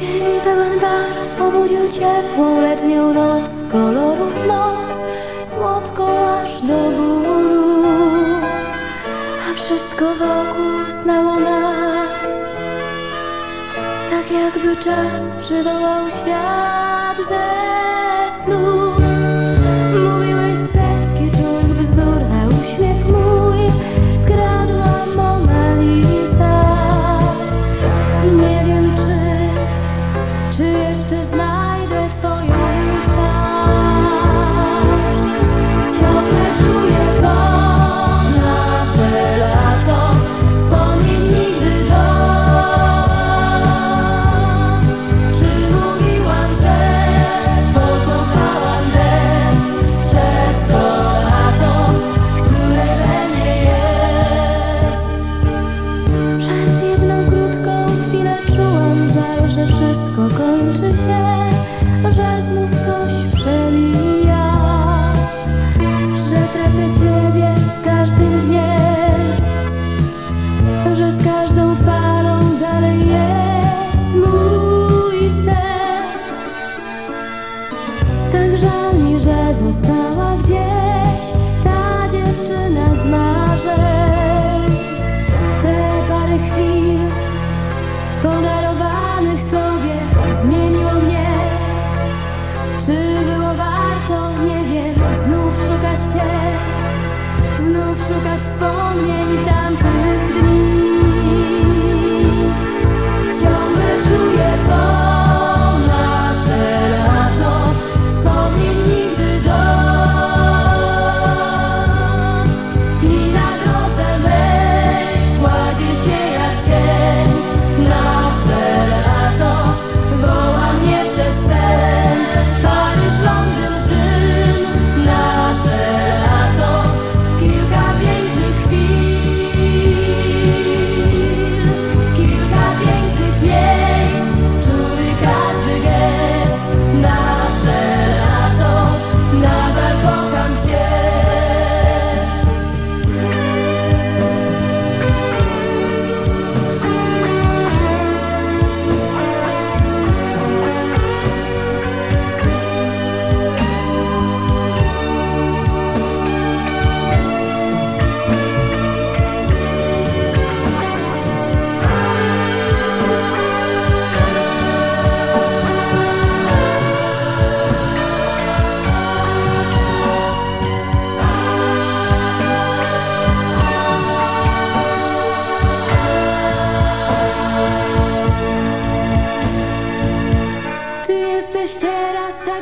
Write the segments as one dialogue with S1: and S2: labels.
S1: Dzień pełen barw obudził ciepłą letnią noc Kolorów noc, słodko aż do bólu. A wszystko wokół znało nas. Tak jakby czas przywołał świat ze just as much. że z każdą falą dalej jest mój sen. Tak żal mi, że zły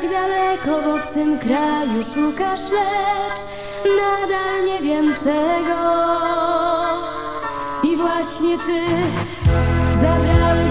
S1: Tak daleko w obcym kraju szukasz, lecz nadal nie wiem czego. I właśnie ty zabrałeś.